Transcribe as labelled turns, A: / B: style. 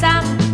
A: casa.